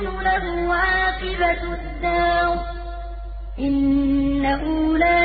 تَكُونُ لَهُ عَاقِبَةُ الدَّارِ ۖ إِنَّهُ لَا